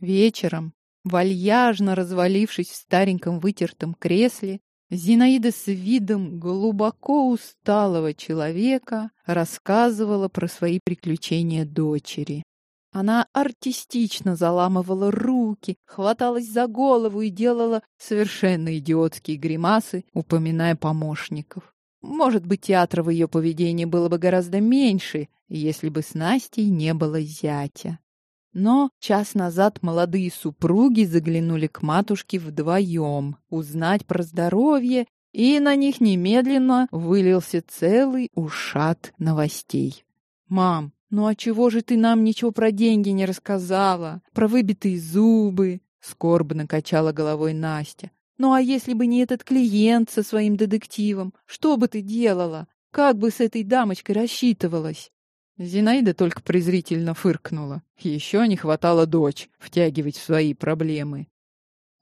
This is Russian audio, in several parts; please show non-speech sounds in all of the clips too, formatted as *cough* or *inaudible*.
Вечером, вальяжно развалившись в стареньком вытертом кресле, Зинаида с видом глубоко усталого человека рассказывала про свои приключения дочери. Она артистично заламывала руки, хваталась за голову и делала совершенно идиотские гримасы, упоминая помощников. Может быть, театра в ее поведении было бы гораздо меньше, если бы с Настей не было зятя. Но час назад молодые супруги заглянули к матушке вдвоем узнать про здоровье, и на них немедленно вылился целый ушат новостей. «Мам, ну а чего же ты нам ничего про деньги не рассказала? Про выбитые зубы?» Скорбно качала головой Настя. «Ну а если бы не этот клиент со своим детективом, что бы ты делала? Как бы с этой дамочкой рассчитывалась?» Зинаида только презрительно фыркнула. Еще не хватало дочь втягивать в свои проблемы.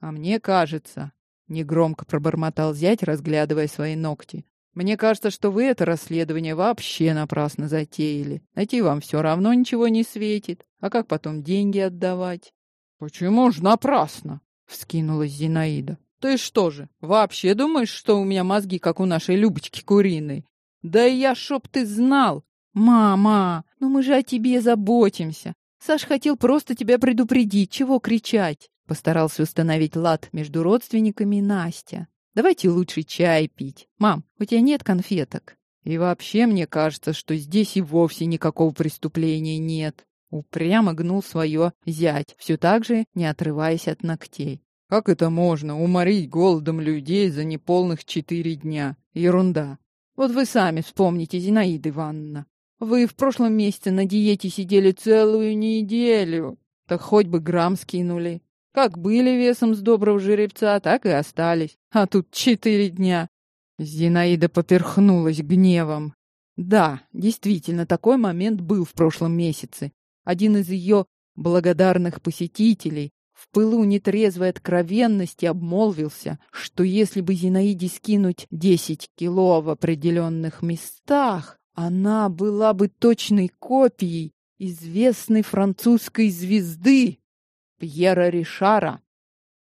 «А мне кажется...» — негромко пробормотал зять, разглядывая свои ногти. «Мне кажется, что вы это расследование вообще напрасно затеяли. Найти вам все равно ничего не светит. А как потом деньги отдавать?» «Почему ж напрасно?» — вскинулась Зинаида. «Ты что же, вообще думаешь, что у меня мозги, как у нашей Любочки Куриной? Да я, чтоб ты знал, «Мама, ну мы же о тебе заботимся. Саш хотел просто тебя предупредить, чего кричать?» Постарался установить лад между родственниками Настя. «Давайте лучше чай пить. Мам, у тебя нет конфеток?» «И вообще мне кажется, что здесь и вовсе никакого преступления нет». Упрямо гнул свое зять, все так же не отрываясь от ногтей. «Как это можно, уморить голодом людей за неполных четыре дня? Ерунда. Вот вы сами вспомните, Зинаида Ивановна. Вы в прошлом месяце на диете сидели целую неделю. Так хоть бы грамм скинули. Как были весом с доброго жеребца, так и остались. А тут четыре дня. Зинаида поперхнулась гневом. Да, действительно, такой момент был в прошлом месяце. Один из ее благодарных посетителей в пылу нетрезвой откровенности обмолвился, что если бы Зинаиде скинуть 10 кило в определенных местах, она была бы точной копией известной французской звезды Пьера Ришара.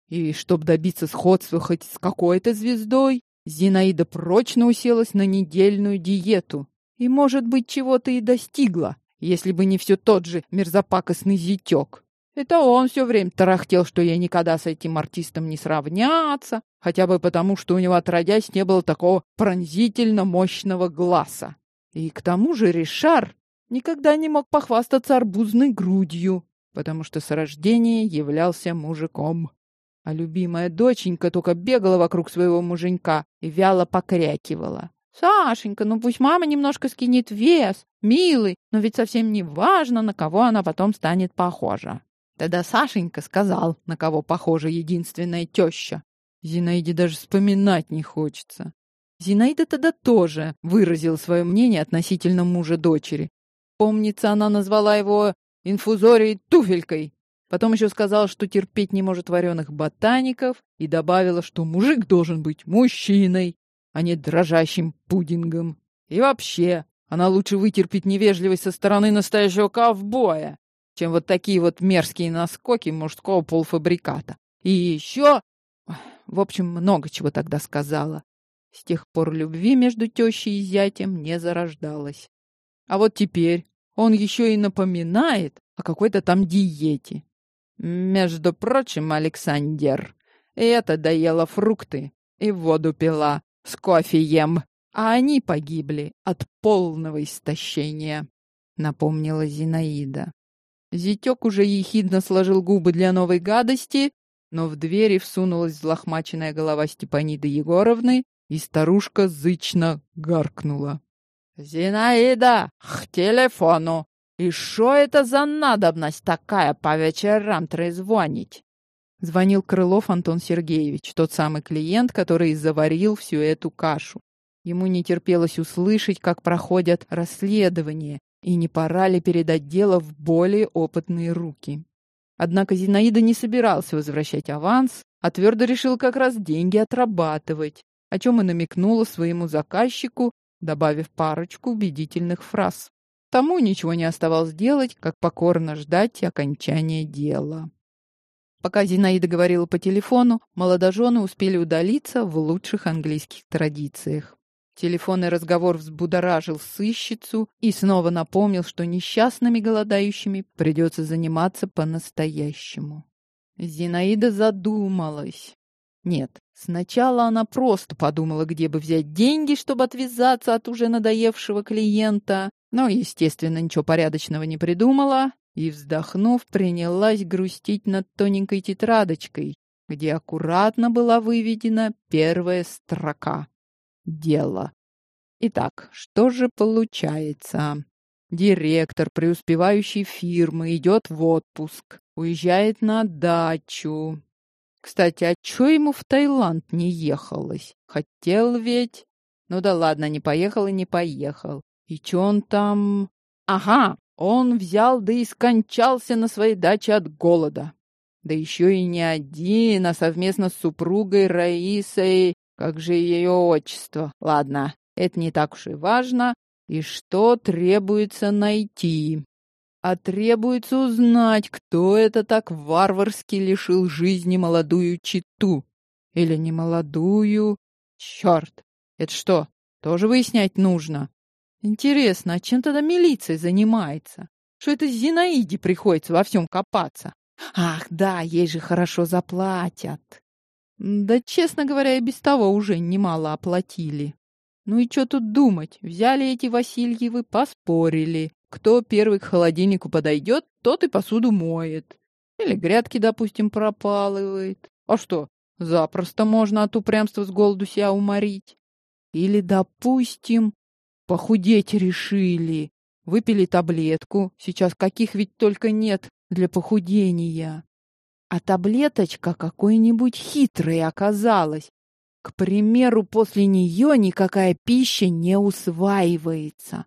И чтобы добиться сходства хоть с какой-то звездой, Зинаида прочно уселась на недельную диету. И, может быть, чего-то и достигла, если бы не все тот же мерзопакостный зятек. Это он все время тарахтел, что я никогда с этим артистом не сравняться, хотя бы потому, что у него отродясь не было такого пронзительно мощного глаза. И к тому же Ришар никогда не мог похвастаться арбузной грудью, потому что с рождения являлся мужиком. А любимая доченька только бегала вокруг своего муженька и вяло покрякивала. «Сашенька, ну пусть мама немножко скинет вес, милый, но ведь совсем не важно, на кого она потом станет похожа». Тогда Сашенька сказал, на кого похожа единственная теща. Зинаиде даже вспоминать не хочется. Зинаида тогда тоже выразила свое мнение относительно мужа дочери. Помнится, она назвала его инфузорией туфелькой. Потом еще сказала, что терпеть не может вареных ботаников, и добавила, что мужик должен быть мужчиной, а не дрожащим пудингом. И вообще, она лучше вытерпит невежливость со стороны настоящего ковбоя, чем вот такие вот мерзкие наскоки мужского полуфабриката. И еще... В общем, много чего тогда сказала. С тех пор любви между тещей и зятем не зарождалось. А вот теперь он еще и напоминает о какой-то там диете. Между прочим, Александр, это доела фрукты и воду пила с кофеем, а они погибли от полного истощения, напомнила Зинаида. Зятек уже ехидно сложил губы для новой гадости, но в двери всунулась взлохмаченная голова Степаниды Егоровны и старушка зычно гаркнула. «Зинаида, к телефону! И что это за надобность такая по вечерам трезвонить?» Звонил Крылов Антон Сергеевич, тот самый клиент, который заварил всю эту кашу. Ему не терпелось услышать, как проходят расследования, и не пора ли передать дело в более опытные руки. Однако Зинаида не собирался возвращать аванс, а твердо решил как раз деньги отрабатывать о чем и намекнула своему заказчику, добавив парочку убедительных фраз. Тому ничего не оставалось делать, как покорно ждать окончания дела. Пока Зинаида говорила по телефону, молодожены успели удалиться в лучших английских традициях. Телефонный разговор взбудоражил сыщицу и снова напомнил, что несчастными голодающими придется заниматься по-настоящему. Зинаида задумалась. Нет, сначала она просто подумала, где бы взять деньги, чтобы отвязаться от уже надоевшего клиента, но, естественно, ничего порядочного не придумала и, вздохнув, принялась грустить над тоненькой тетрадочкой, где аккуратно была выведена первая строка дело. Итак, что же получается? Директор преуспевающей фирмы идет в отпуск, уезжает на дачу. Кстати, а чё ему в Таиланд не ехалось? Хотел ведь... Ну да ладно, не поехал и не поехал. И чё он там... Ага, он взял да и скончался на своей даче от голода. Да еще и не один, а совместно с супругой Раисой как же ее отчество? Ладно, это не так уж и важно. И что требуется найти? А требуется узнать, кто это так варварски лишил жизни молодую читу. Или не молодую. Черт! Это что, тоже выяснять нужно? Интересно, а чем тогда милиция занимается? Что это Зинаиде приходится во всем копаться? Ах, да, ей же хорошо заплатят. Да, честно говоря, и без того уже немало оплатили. Ну и что тут думать? Взяли эти Васильевы, поспорили. Кто первый к холодильнику подойдет, тот и посуду моет. Или грядки, допустим, пропалывает. А что, запросто можно от упрямства с голоду себя уморить. Или, допустим, похудеть решили. Выпили таблетку, сейчас каких ведь только нет для похудения. А таблеточка какой-нибудь хитрой оказалась. К примеру, после нее никакая пища не усваивается.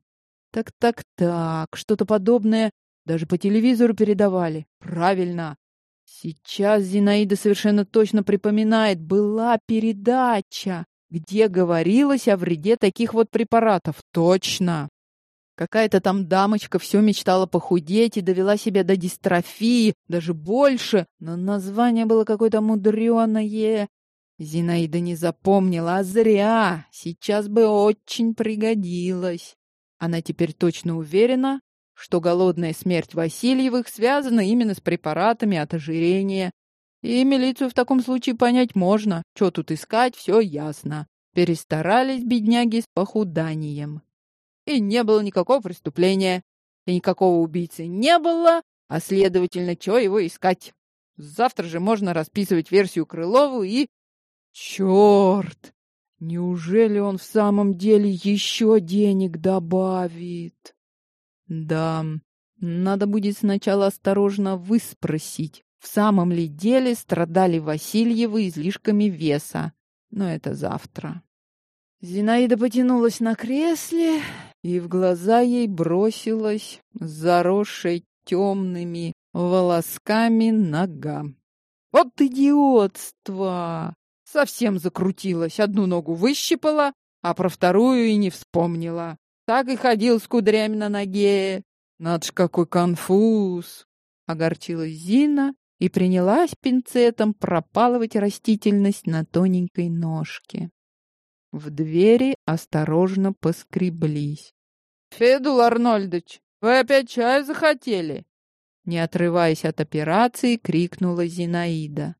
Так-так-так, что-то подобное даже по телевизору передавали. Правильно. Сейчас Зинаида совершенно точно припоминает, была передача, где говорилось о вреде таких вот препаратов. Точно. Какая-то там дамочка все мечтала похудеть и довела себя до дистрофии, даже больше, но название было какое-то мудреное. Зинаида не запомнила, а зря, сейчас бы очень пригодилось. Она теперь точно уверена, что голодная смерть Васильевых связана именно с препаратами от ожирения. И милицию в таком случае понять можно. Что тут искать, все ясно. Перестарались бедняги с похуданием и не было никакого преступления. И никакого убийцы не было, а, следовательно, чего его искать? Завтра же можно расписывать версию Крылову и... Черт! Неужели он в самом деле еще денег добавит? Да, надо будет сначала осторожно выспросить, в самом ли деле страдали Васильевы излишками веса. Но это завтра. Зинаида потянулась на кресле, и в глаза ей бросилась заросшая темными волосками нога. Вот идиотство! Совсем закрутилась, одну ногу выщипала, а про вторую и не вспомнила. Так и ходил с кудрями на ноге. Надо ж, какой конфуз! Огорчилась Зина и принялась пинцетом пропалывать растительность на тоненькой ножке. В двери осторожно поскреблись. «Федул Арнольдович, вы опять чаю захотели?» Не отрываясь от операции, крикнула Зинаида.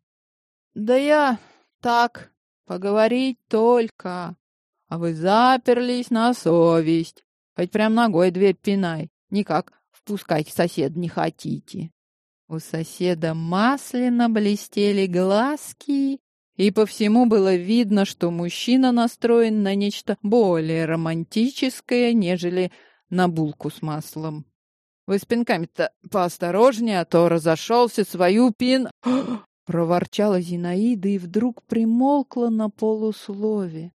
«Да я так, поговорить только. А вы заперлись на совесть. Хоть прям ногой дверь пинай. Никак впускать сосед не хотите». У соседа масляно блестели глазки, и по всему было видно, что мужчина настроен на нечто более романтическое, нежели на булку с маслом. Вы с пинками-то поосторожнее, а то разошелся свою пин... *gasps* Проворчала Зинаида и вдруг примолкла на полуслове.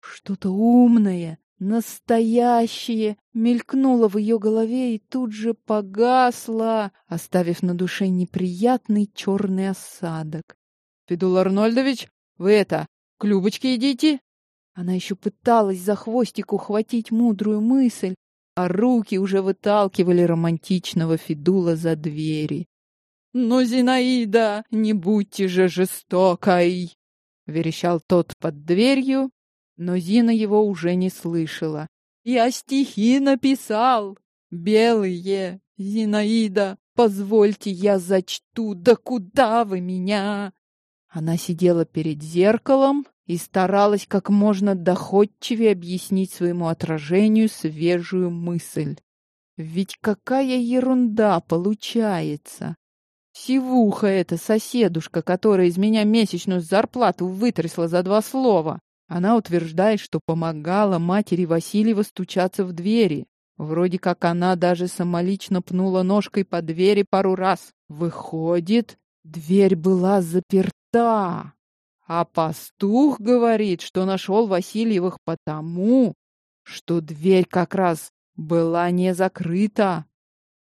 Что-то умное, настоящее мелькнуло в ее голове и тут же погасло, оставив на душе неприятный черный осадок. Федул Арнольдович, вы это, к Любочке идите?» Она еще пыталась за хвостик ухватить мудрую мысль, а руки уже выталкивали романтичного Федула за двери. «Ну, Зинаида, не будьте же жестокой!» — верещал тот под дверью, но Зина его уже не слышала. «Я стихи написал! Белые, Зинаида, позвольте я зачту, да куда вы меня?» Она сидела перед зеркалом и старалась как можно доходчивее объяснить своему отражению свежую мысль. Ведь какая ерунда получается! Сивуха эта соседушка, которая из меня месячную зарплату вытрясла за два слова. Она утверждает, что помогала матери Васильева стучаться в двери. Вроде как она даже самолично пнула ножкой по двери пару раз. Выходит, дверь была заперта. А пастух говорит, что нашел Васильевых потому, что дверь как раз была не закрыта.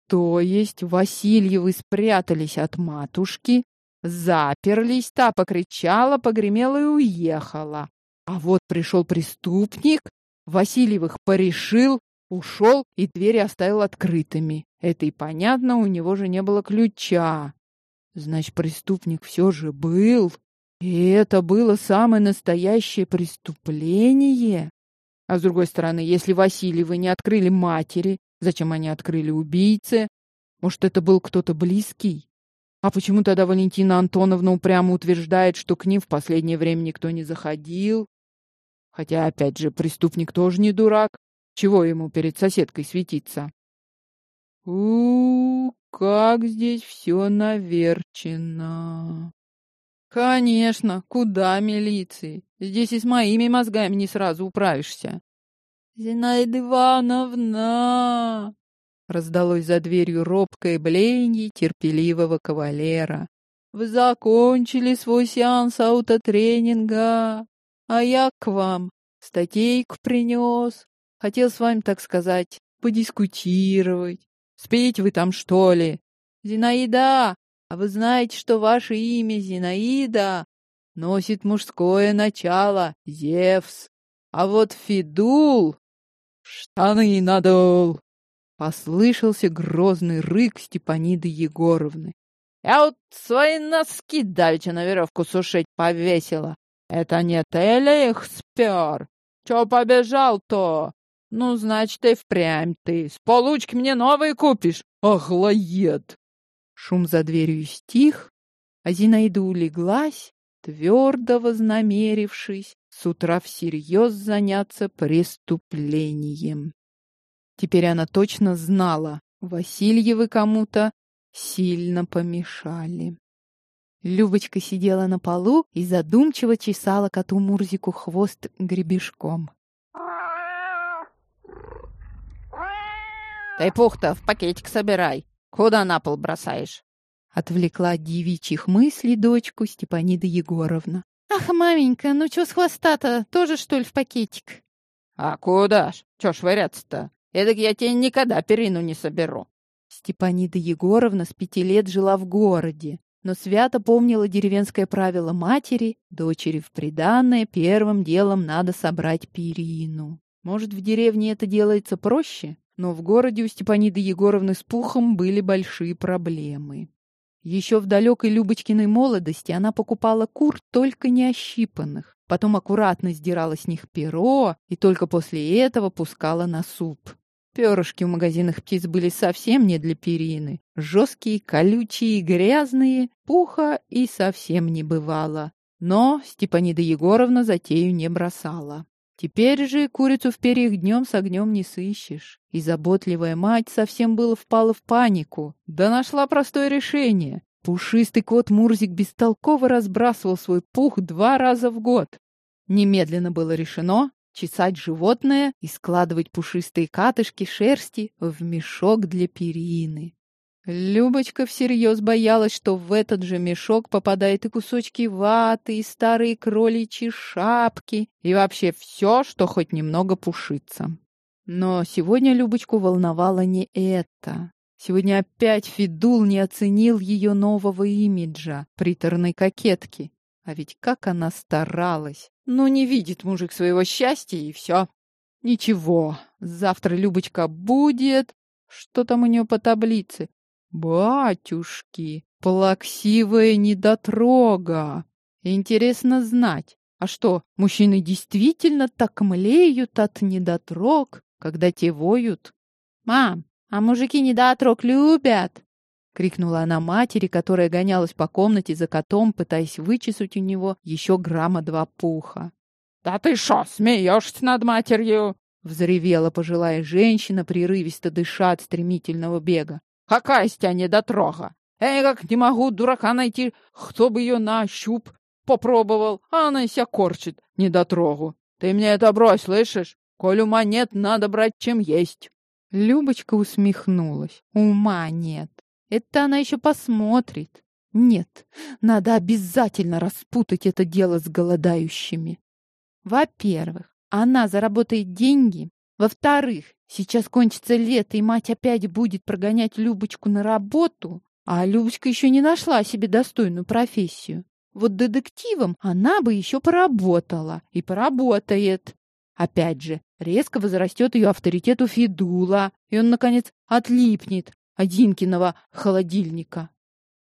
То есть Васильевы спрятались от матушки, заперлись, та покричала, погремела и уехала. А вот пришел преступник, Васильевых порешил, ушел и двери оставил открытыми. Это и понятно, у него же не было ключа. Значит, преступник все же был. И это было самое настоящее преступление. А с другой стороны, если Васильевы не открыли матери, зачем они открыли убийце? Может, это был кто-то близкий? А почему тогда Валентина Антоновна упрямо утверждает, что к ним в последнее время никто не заходил? Хотя, опять же, преступник тоже не дурак. Чего ему перед соседкой светиться? -у как здесь все наверчено. Конечно, куда милиции? Здесь и с моими мозгами не сразу управишься. Зинаида Ивановна! Раздалось за дверью робкое блеяние терпеливого кавалера. Вы закончили свой сеанс аутотренинга, а я к вам статейку принес. Хотел с вами, так сказать, подискутировать. Спите вы там, что ли? Зинаида, а вы знаете, что ваше имя Зинаида носит мужское начало, Зевс, а вот Фидул — штаны надул. Послышался грозный рык Степаниды Егоровны. Я вот свои носки давеча на веревку сушить повесила. Это не ты ли их спер? Чё побежал-то? Ну, значит, и впрямь ты. С получки мне новые купишь. Охлоед! Шум за дверью стих, а Зинаида улеглась, твердо вознамерившись с утра всерьез заняться преступлением. Теперь она точно знала, Васильевы кому-то сильно помешали. Любочка сидела на полу и задумчиво чесала коту Мурзику хвост гребешком. «Ты пух-то в пакетик собирай!» Куда на пол бросаешь?» Отвлекла от девичьих мыслей дочку Степанида Егоровна. «Ах, маменька, ну чё с хвоста-то? Тоже, что ли, в пакетик?» «А куда ж? Чё швыряться-то? Эдак я тебе никогда перину не соберу». Степанида Егоровна с пяти лет жила в городе, но свято помнила деревенское правило матери, дочери в приданное, первым делом надо собрать перину. Может, в деревне это делается проще? Но в городе у Степаниды Егоровны с пухом были большие проблемы. Еще в далекой Любочкиной молодости она покупала кур только не ощипанных, потом аккуратно сдирала с них перо и только после этого пускала на суп. Перышки в магазинах птиц были совсем не для перины. Жесткие, колючие, грязные, пуха и совсем не бывало. Но Степанида Егоровна затею не бросала. Теперь же курицу в перьях днем с огнем не сыщешь. И заботливая мать совсем было впала в панику. Да нашла простое решение. Пушистый кот Мурзик бестолково разбрасывал свой пух два раза в год. Немедленно было решено чесать животное и складывать пушистые катышки шерсти в мешок для перины. Любочка всерьез боялась, что в этот же мешок попадают и кусочки ваты, и старые кроличьи шапки, и вообще все, что хоть немного пушится. Но сегодня Любочку волновало не это. Сегодня опять Фидул не оценил ее нового имиджа, приторной кокетки. А ведь как она старалась! Ну, не видит мужик своего счастья, и все. Ничего, завтра Любочка будет... Что там у нее по таблице? Батюшки! Плаксивая недотрога. Интересно знать, а что, мужчины действительно так млеют от недотрог, когда те воют? «Мам, а мужики недотрог любят?» — крикнула она матери, которая гонялась по комнате за котом, пытаясь вычесать у него еще грамма два пуха. «Да ты шо, смеешься над матерью?» — взревела пожилая женщина, прерывисто дыша от стремительного бега. «Какая с тебя недотрога? Я никак не могу дурака найти, кто бы ее на щуп попробовал, а она себя корчит, недотрогу. Ты мне это брось, слышишь? Коль ума нет, надо брать, чем есть». Любочка усмехнулась. Ума нет. Это она еще посмотрит. Нет, надо обязательно распутать это дело с голодающими. Во-первых, она заработает деньги. Во-вторых, сейчас кончится лето, и мать опять будет прогонять Любочку на работу. А Любочка еще не нашла себе достойную профессию. Вот детективом она бы еще поработала. И поработает. Опять же, резко возрастет ее авторитет у Федула, и он, наконец, отлипнет от Динкиного холодильника.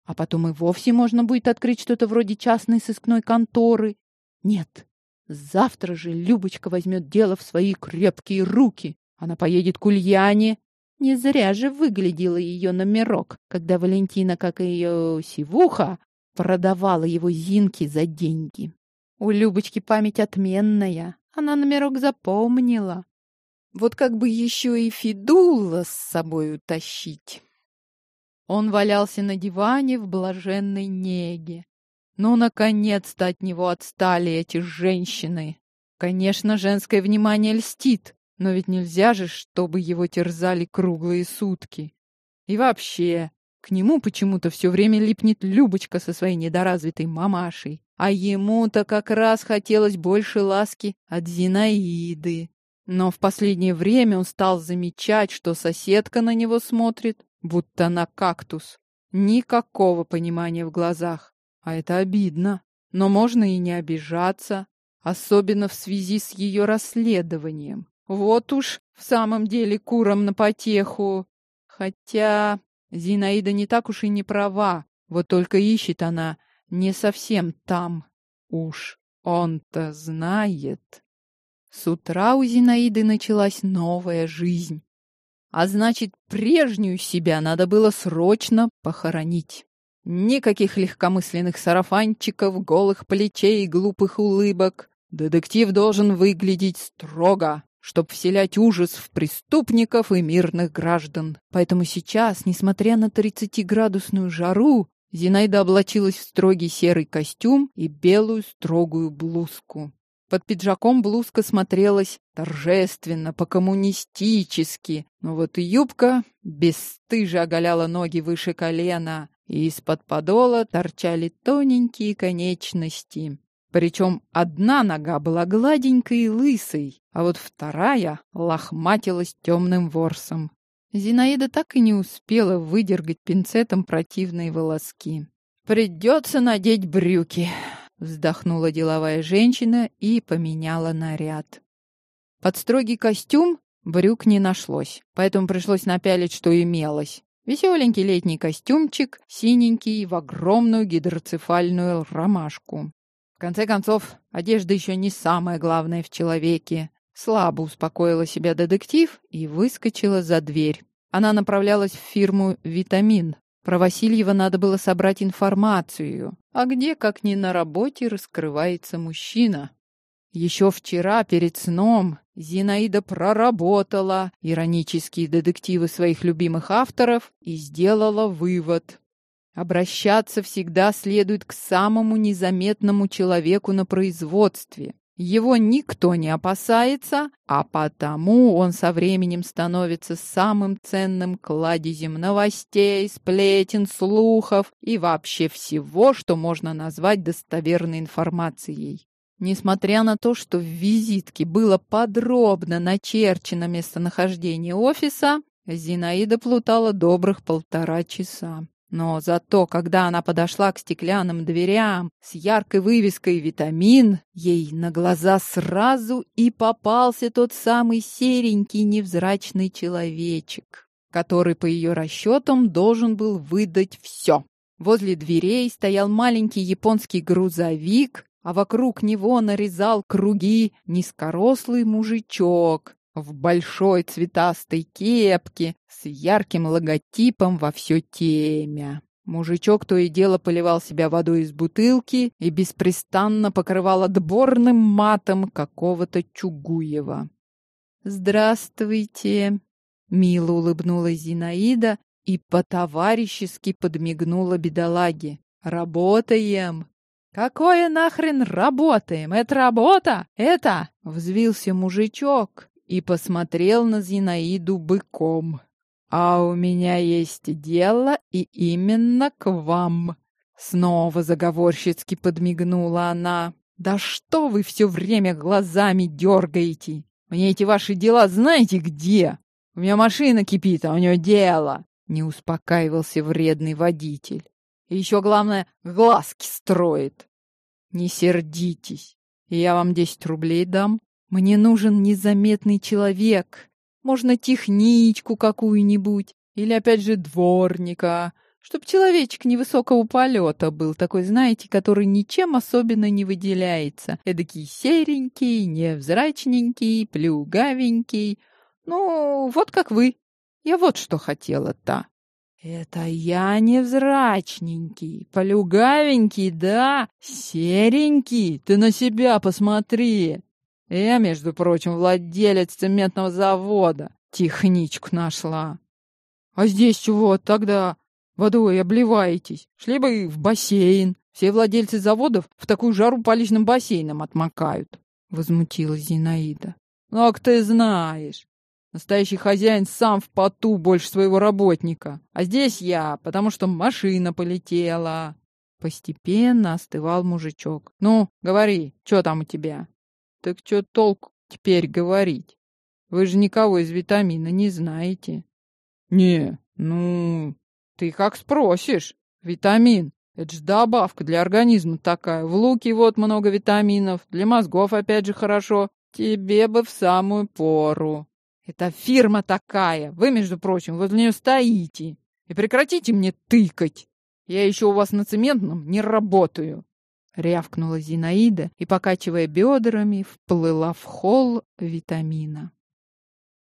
А потом и вовсе можно будет открыть что-то вроде частной сыскной конторы. Нет, завтра же Любочка возьмет дело в свои крепкие руки. Она поедет к Ульяне. Не зря же выглядела ее номерок, когда Валентина, как и ее сивуха, продавала его Зинке за деньги. У Любочки память отменная. Она номерок запомнила. Вот как бы еще и Фидула с собой утащить. Он валялся на диване в блаженной неге. Ну, наконец-то от него отстали эти женщины. Конечно, женское внимание льстит, но ведь нельзя же, чтобы его терзали круглые сутки. И вообще, к нему почему-то все время липнет Любочка со своей недоразвитой мамашей. А ему-то как раз хотелось больше ласки от Зинаиды. Но в последнее время он стал замечать, что соседка на него смотрит, будто на кактус. Никакого понимания в глазах. А это обидно. Но можно и не обижаться, особенно в связи с ее расследованием. Вот уж в самом деле курам на потеху. Хотя Зинаида не так уж и не права, вот только ищет она не совсем там. Уж он-то знает. С утра у Зинаиды началась новая жизнь. А значит, прежнюю себя надо было срочно похоронить. Никаких легкомысленных сарафанчиков, голых плечей и глупых улыбок. Детектив должен выглядеть строго, чтоб вселять ужас в преступников и мирных граждан. Поэтому сейчас, несмотря на 30-градусную жару, Зинаида облачилась в строгий серый костюм и белую строгую блузку. Под пиджаком блузка смотрелась торжественно, по-коммунистически, но вот юбка бесстыже оголяла ноги выше колена, и из-под подола торчали тоненькие конечности. Причем одна нога была гладенькой и лысой, а вот вторая лохматилась темным ворсом. Зинаида так и не успела выдергать пинцетом противные волоски. «Придется надеть брюки», — вздохнула деловая женщина и поменяла наряд. Под строгий костюм брюк не нашлось, поэтому пришлось напялить, что имелось. Веселенький летний костюмчик, синенький, в огромную гидроцефальную ромашку. В конце концов, одежда еще не самое главное в человеке. Слабо успокоила себя детектив и выскочила за дверь. Она направлялась в фирму «Витамин». Про Васильева надо было собрать информацию. А где, как ни на работе, раскрывается мужчина? Еще вчера перед сном Зинаида проработала иронические детективы своих любимых авторов и сделала вывод. Обращаться всегда следует к самому незаметному человеку на производстве. Его никто не опасается, а потому он со временем становится самым ценным кладезем новостей, сплетен, слухов и вообще всего, что можно назвать достоверной информацией. Несмотря на то, что в визитке было подробно начерчено местонахождение офиса, Зинаида плутала добрых полтора часа. Но зато, когда она подошла к стеклянным дверям с яркой вывеской «Витамин», ей на глаза сразу и попался тот самый серенький невзрачный человечек, который, по ее расчетам, должен был выдать все. Возле дверей стоял маленький японский грузовик, а вокруг него нарезал круги низкорослый мужичок в большой цветастой кепке с ярким логотипом во все темя. Мужичок то и дело поливал себя водой из бутылки и беспрестанно покрывал отборным матом какого-то Чугуева. «Здравствуйте!» — мило улыбнулась Зинаида и по-товарищески подмигнула бедолаге. «Работаем!» «Какое нахрен работаем? Это работа? Это...» — взвился мужичок и посмотрел на Зинаиду быком. «А у меня есть дело и именно к вам!» Снова заговорщицки подмигнула она. «Да что вы все время глазами дергаете? Мне эти ваши дела знаете где? У меня машина кипит, а у нее дело!» Не успокаивался вредный водитель. И еще главное, глазки строит. Не сердитесь, я вам десять рублей дам. Мне нужен незаметный человек. Можно техничку какую-нибудь. Или опять же дворника. Чтоб человечек невысокого полета был, такой, знаете, который ничем особенно не выделяется. Эдакий серенький, невзрачненький, плюгавенький. Ну, вот как вы. Я вот что хотела-то. Это я невзрачненький, полюгавенький, да, серенький, ты на себя посмотри. Я, между прочим, владелец цементного завода, техничку нашла. А здесь чего тогда водой обливаетесь? Шли бы в бассейн. Все владельцы заводов в такую жару по личным бассейнам отмокают. Возмутилась Зинаида. Ну, а ты знаешь. Настоящий хозяин сам в поту больше своего работника. А здесь я, потому что машина полетела. Постепенно остывал мужичок. Ну, говори, что там у тебя? Так что толк теперь говорить? Вы же никого из витамина не знаете. Не, ну, ты как спросишь. Витамин. Это же добавка для организма такая. В луке вот много витаминов. Для мозгов опять же хорошо. Тебе бы в самую пору. Это фирма такая. Вы, между прочим, возле нее стоите. И прекратите мне тыкать. Я еще у вас на цементном не работаю. Рявкнула Зинаида и, покачивая бедрами, вплыла в холл витамина.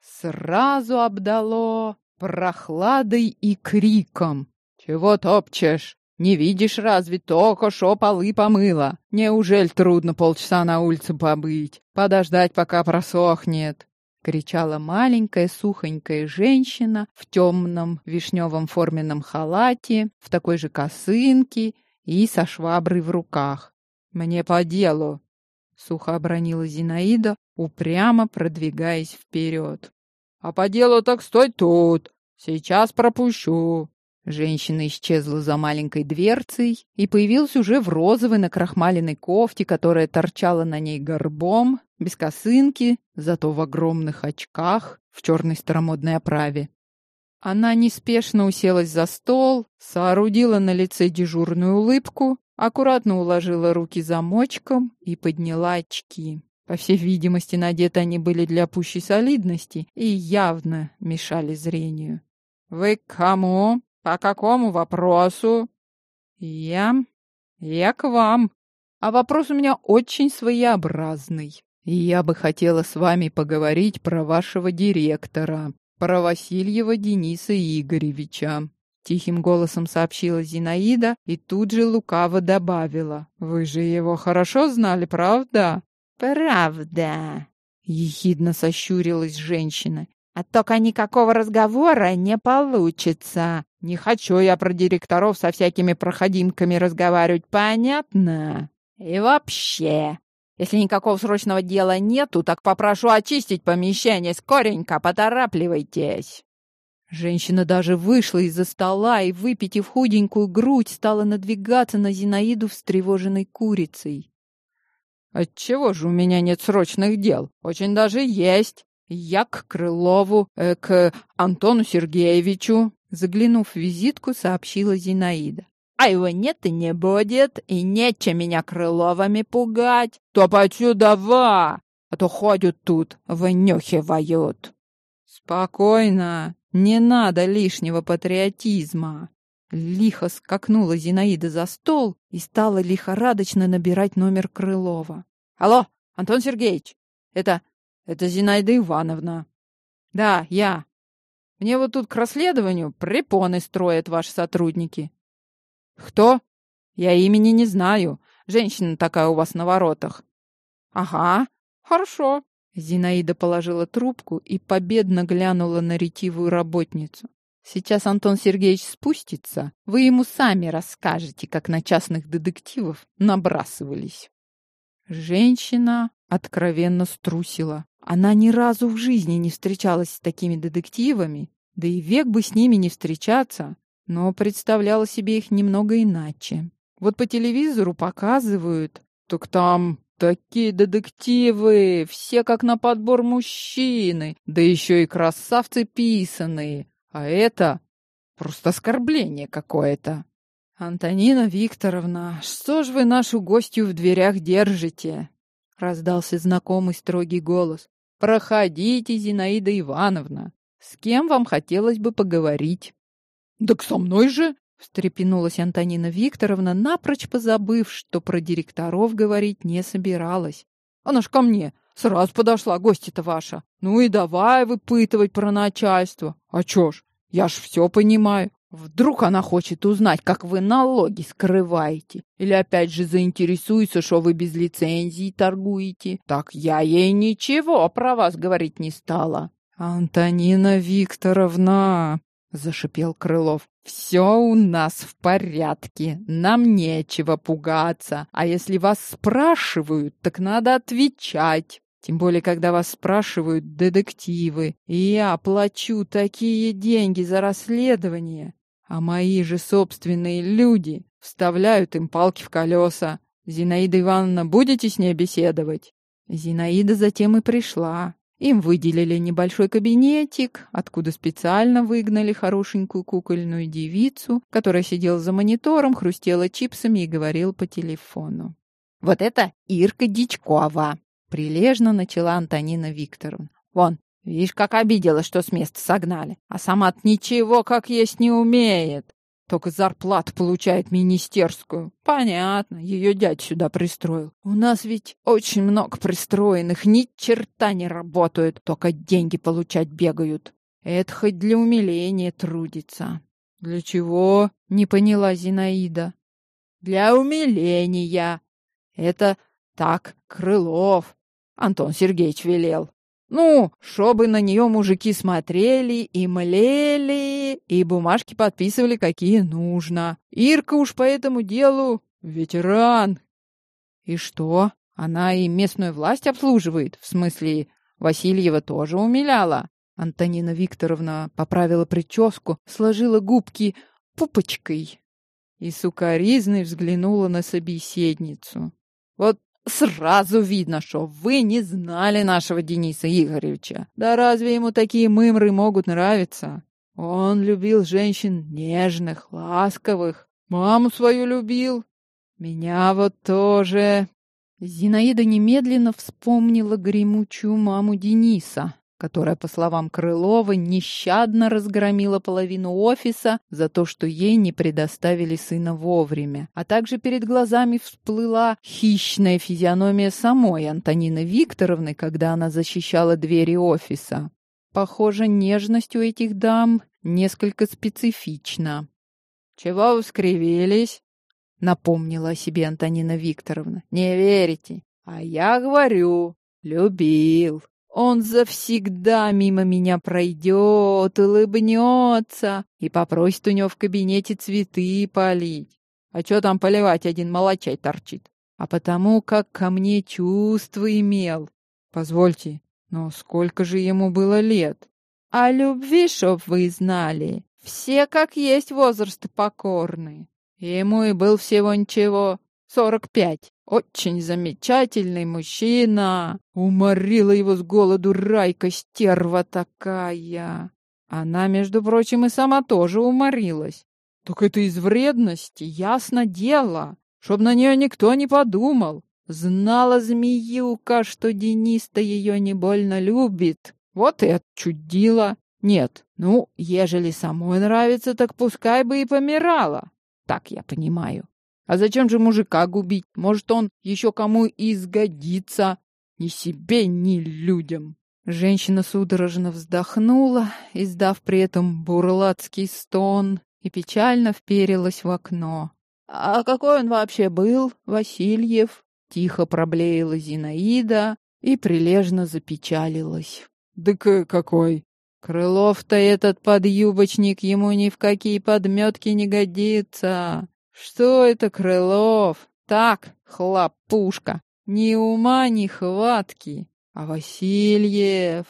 Сразу обдало прохладой и криком. «Чего топчешь? Не видишь разве только шо полы помыла? Неужели трудно полчаса на улице побыть? Подождать, пока просохнет?» — кричала маленькая сухонькая женщина в темном вишневом форменном халате, в такой же косынке и со шваброй в руках. «Мне по делу!» — сухо обронила Зинаида, упрямо продвигаясь вперед. «А по делу так стой тут! Сейчас пропущу!» Женщина исчезла за маленькой дверцей и появилась уже в розовой накрахмаленной кофте, которая торчала на ней горбом, без косынки, зато в огромных очках, в черной старомодной оправе. Она неспешно уселась за стол, соорудила на лице дежурную улыбку, аккуратно уложила руки замочком и подняла очки. По всей видимости, надеты они были для пущей солидности и явно мешали зрению. «Вы к кому? По какому вопросу?» «Я... я к вам. А вопрос у меня очень своеобразный. Я бы хотела с вами поговорить про вашего директора, про Васильева Дениса Игоревича. Тихим голосом сообщила Зинаида и тут же лукаво добавила. «Вы же его хорошо знали, правда?» «Правда», — ехидно сощурилась женщина. «А только никакого разговора не получится. Не хочу я про директоров со всякими проходимками разговаривать, понятно? И вообще, если никакого срочного дела нету, так попрошу очистить помещение. Скоренько, поторапливайтесь. Женщина даже вышла из-за стола и, выпитив худенькую грудь, стала надвигаться на Зинаиду встревоженной курицей. «Отчего же у меня нет срочных дел? Очень даже есть. Я к Крылову, э, к Антону Сергеевичу». Заглянув в визитку, сообщила Зинаида а его нет и не будет, и нечем меня крыловыми пугать. Топай сюда, а то ходят тут, вынюхивают. Спокойно, не надо лишнего патриотизма. Лихо скакнула Зинаида за стол и стала лихорадочно набирать номер Крылова. «Алло, Антон Сергеевич, это... это Зинаида Ивановна». «Да, я. Мне вот тут к расследованию препоны строят ваши сотрудники». «Кто?» «Я имени не знаю. Женщина такая у вас на воротах». «Ага, хорошо». Зинаида положила трубку и победно глянула на ретивую работницу. Сейчас Антон Сергеевич спустится, вы ему сами расскажете, как на частных детективов набрасывались. Женщина откровенно струсила. Она ни разу в жизни не встречалась с такими детективами, да и век бы с ними не встречаться, но представляла себе их немного иначе. Вот по телевизору показывают, так там такие детективы, все как на подбор мужчины, да еще и красавцы писаные, а это просто оскорбление какое-то. Антонина Викторовна, что ж вы нашу гостью в дверях держите? Раздался знакомый строгий голос. Проходите, Зинаида Ивановна. С кем вам хотелось бы поговорить? Так со мной же, встрепенулась Антонина Викторовна, напрочь позабыв, что про директоров говорить не собиралась. Она ж ко мне сразу подошла, гостья-то ваша. Ну и давай выпытывать про начальство. А чё ж, я ж все понимаю. Вдруг она хочет узнать, как вы налоги скрываете. Или опять же заинтересуется, что вы без лицензии торгуете. Так я ей ничего про вас говорить не стала. Антонина Викторовна, зашипел Крылов. Все у нас в порядке, нам нечего пугаться. А если вас спрашивают, так надо отвечать. Тем более, когда вас спрашивают детективы. И я плачу такие деньги за расследование. А мои же собственные люди вставляют им палки в колеса. Зинаида Ивановна, будете с ней беседовать? Зинаида затем и пришла. Им выделили небольшой кабинетик, откуда специально выгнали хорошенькую кукольную девицу, которая сидела за монитором, хрустела чипсами и говорил по телефону. «Вот это Ирка Дичкова!» — прилежно начала Антонина Викторовна. «Вон, видишь, как обиделась, что с места согнали. А сама ничего как есть не умеет. Только зарплату получает министерскую. Понятно, ее дядь сюда пристроил. У нас ведь очень много пристроенных, ни черта не работают, только деньги получать бегают. Это хоть для умиления трудится. Для чего? Не поняла Зинаида. Для умиления. Это так, Крылов. Антон Сергеевич велел. Ну, чтобы на нее мужики смотрели и млели, и бумажки подписывали, какие нужно. Ирка уж по этому делу ветеран. И что? Она и местную власть обслуживает? В смысле, Васильева тоже умиляла? Антонина Викторовна поправила прическу, сложила губки пупочкой и сукоризной взглянула на собеседницу. Вот Сразу видно, что вы не знали нашего Дениса Игоревича. Да разве ему такие мымры могут нравиться? Он любил женщин нежных, ласковых. Маму свою любил. Меня вот тоже. Зинаида немедленно вспомнила гремучую маму Дениса которая, по словам Крылова, нещадно разгромила половину офиса за то, что ей не предоставили сына вовремя. А также перед глазами всплыла хищная физиономия самой Антонины Викторовны, когда она защищала двери офиса. Похоже, нежность у этих дам несколько специфична. «Чего вы скривились?» — напомнила о себе Антонина Викторовна. «Не верите? А я говорю, любил». Он завсегда мимо меня пройдет, улыбнется и попросит у него в кабинете цветы полить. А что там поливать, один молочай торчит. А потому как ко мне чувства имел. Позвольте, но сколько же ему было лет? А любви, чтоб вы знали, все как есть возрасты покорны. Ему и был всего ничего, сорок пять. Очень замечательный мужчина. Уморила его с голоду Райка, стерва такая. Она, между прочим, и сама тоже уморилась. Так это из вредности, ясно дело, чтоб на нее никто не подумал. Знала змеюка, что Денис-то ее не больно любит. Вот и отчудила. Нет, Ну, ежели самой нравится, так пускай бы и помирала. Так я понимаю. А зачем же мужика губить? Может, он еще кому и сгодится. Ни себе, ни людям. Женщина судорожно вздохнула, издав при этом бурлацкий стон, и печально вперилась в окно. «А какой он вообще был, Васильев?» Тихо проблеяла Зинаида и прилежно запечалилась. «Да какой?» «Крылов-то этот подъюбочник ему ни в какие подметки не годится. Что это Крылов? Так, хлопушка. Ни ума, ни хватки. А Васильев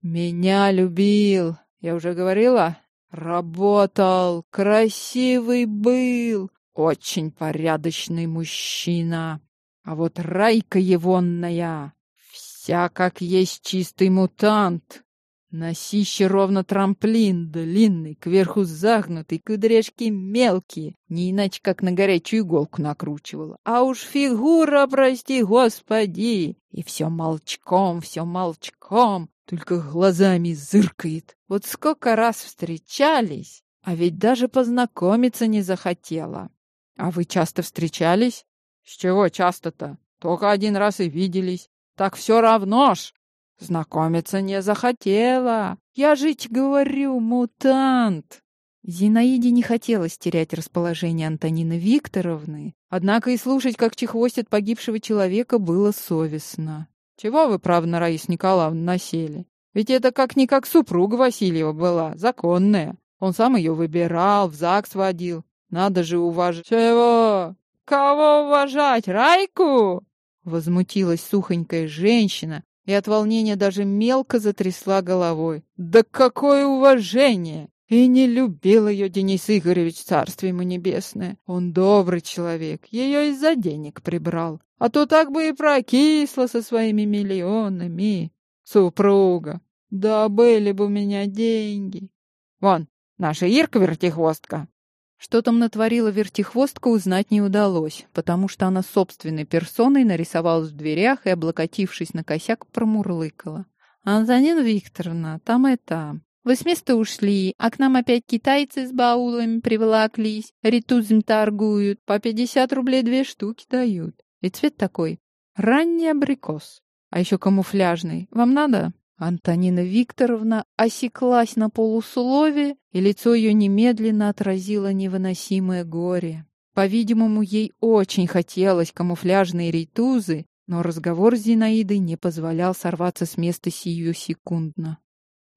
меня любил. Я уже говорила? Работал, красивый был, очень порядочный мужчина. А вот Райка егонная, вся как есть чистый мутант. Носище ровно трамплин, длинный, кверху загнутый, кудряшки мелкие, не иначе как на горячую иголку накручивала. А уж фигура, прости господи, и все молчком, все молчком, только глазами зыркает. Вот сколько раз встречались, а ведь даже познакомиться не захотела. А вы часто встречались? С чего часто-то? Только один раз и виделись. Так все равно ж, Знакомиться не захотела. Я жить говорю, мутант. Зинаиде не хотелось терять расположение Антонины Викторовны, однако и слушать, как чехвостят погибшего человека, было совестно. Чего вы, правда, Раиса Николаевна, насели? Ведь это как-никак супруга Васильева была, законная. Он сам ее выбирал, в ЗАГС водил. Надо же уважать. Чего? Кого уважать? Райку? Возмутилась сухонькая женщина, и от волнения даже мелко затрясла головой. «Да какое уважение!» И не любил ее Денис Игоревич, царство ему небесное. Он добрый человек, ее из-за денег прибрал. А то так бы и прокисла со своими миллионами. Супруга, да были бы у меня деньги. Вон, наша Ирка-вертихвостка что там натворила вертихвостка, узнать не удалось, потому что она собственной персоной нарисовалась в дверях и, облокотившись на косяк, промурлыкала. «Антонина Викторовна, там это... Вы с места ушли, а к нам опять китайцы с баулами приволоклись, ритузм торгуют, по пятьдесят рублей две штуки дают. И цвет такой. Ранний абрикос. А еще камуфляжный. Вам надо?» Антонина Викторовна осеклась на полуслове, и лицо ее немедленно отразило невыносимое горе. По-видимому, ей очень хотелось камуфляжные ритузы, но разговор с Зинаидой не позволял сорваться с места сию секундно.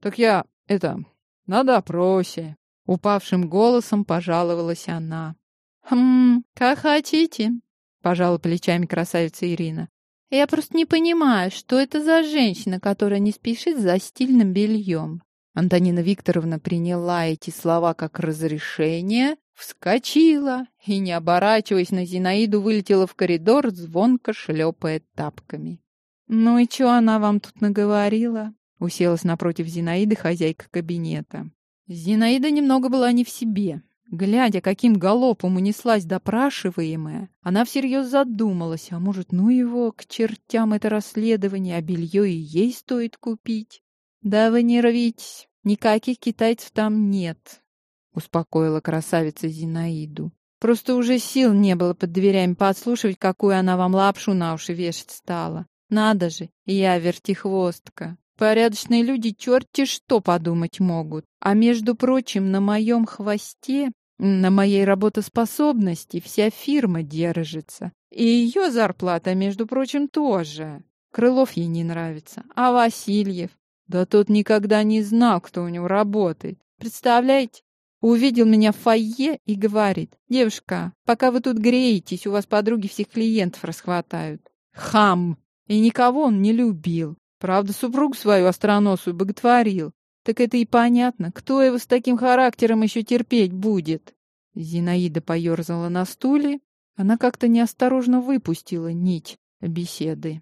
«Так я, это, на допросе», — упавшим голосом пожаловалась она. «Хм, как хотите», — пожала плечами красавица Ирина. Я просто не понимаю, что это за женщина, которая не спешит за стильным бельем. Антонина Викторовна приняла эти слова как разрешение, вскочила и, не оборачиваясь на Зинаиду, вылетела в коридор, звонко шлепая тапками. «Ну и что она вам тут наговорила?» Уселась напротив Зинаиды хозяйка кабинета. Зинаида немного была не в себе. Глядя, каким галопом унеслась допрашиваемая, она всерьез задумалась, а может, ну его, к чертям это расследование, а белье и ей стоит купить. «Да вы не рвитесь, никаких китайцев там нет», — успокоила красавица Зинаиду. «Просто уже сил не было под дверями подслушивать, какую она вам лапшу на уши вешать стала. Надо же, я вертихвостка. Порядочные люди черти что подумать могут. А между прочим, на моем хвосте на моей работоспособности вся фирма держится. И ее зарплата, между прочим, тоже. Крылов ей не нравится. А Васильев? Да тот никогда не знал, кто у него работает. Представляете? Увидел меня в фойе и говорит, «Девушка, пока вы тут греетесь, у вас подруги всех клиентов расхватают». Хам! И никого он не любил. Правда, супругу свою остроносую боготворил. Так это и понятно, кто его с таким характером еще терпеть будет. Зинаида поерзала на стуле. Она как-то неосторожно выпустила нить беседы.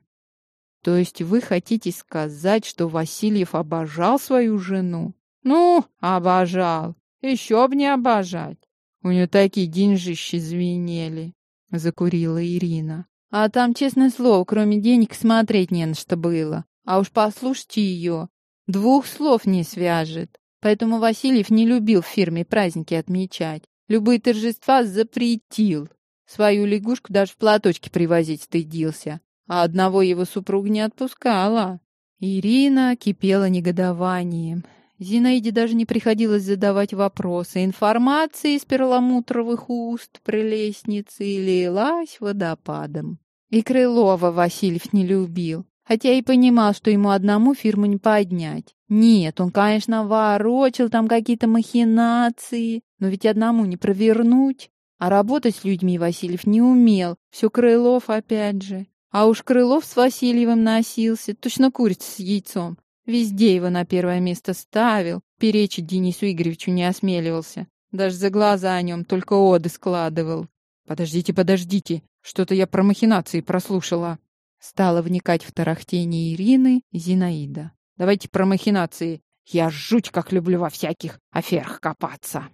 То есть вы хотите сказать, что Васильев обожал свою жену? Ну, обожал. Еще б не обожать. У нее такие деньжищи звенели, закурила Ирина. А там, честное слово, кроме денег смотреть не на что было. А уж послушайте ее. Двух слов не свяжет. Поэтому Васильев не любил в фирме праздники отмечать. Любые торжества запретил. Свою лягушку даже в платочке привозить стыдился. А одного его супруга не отпускала. Ирина кипела негодованием. Зинаиде даже не приходилось задавать вопросы. Информация из перламутровых уст прелестницы лилась водопадом. И Крылова Васильев не любил, хотя и понимал, что ему одному фирму не поднять. Нет, он, конечно, ворочил там какие-то махинации, но ведь одному не провернуть. А работать с людьми Васильев не умел. Все Крылов опять же. А уж Крылов с Васильевым носился, точно курица с яйцом. Везде его на первое место ставил, перечить Денису Игоревичу не осмеливался. Даже за глаза о нем только оды складывал. «Подождите, подождите, что-то я про махинации прослушала». Стала вникать в тарахтение Ирины Зинаида. «Давайте про махинации. Я жуть как люблю во всяких аферах копаться».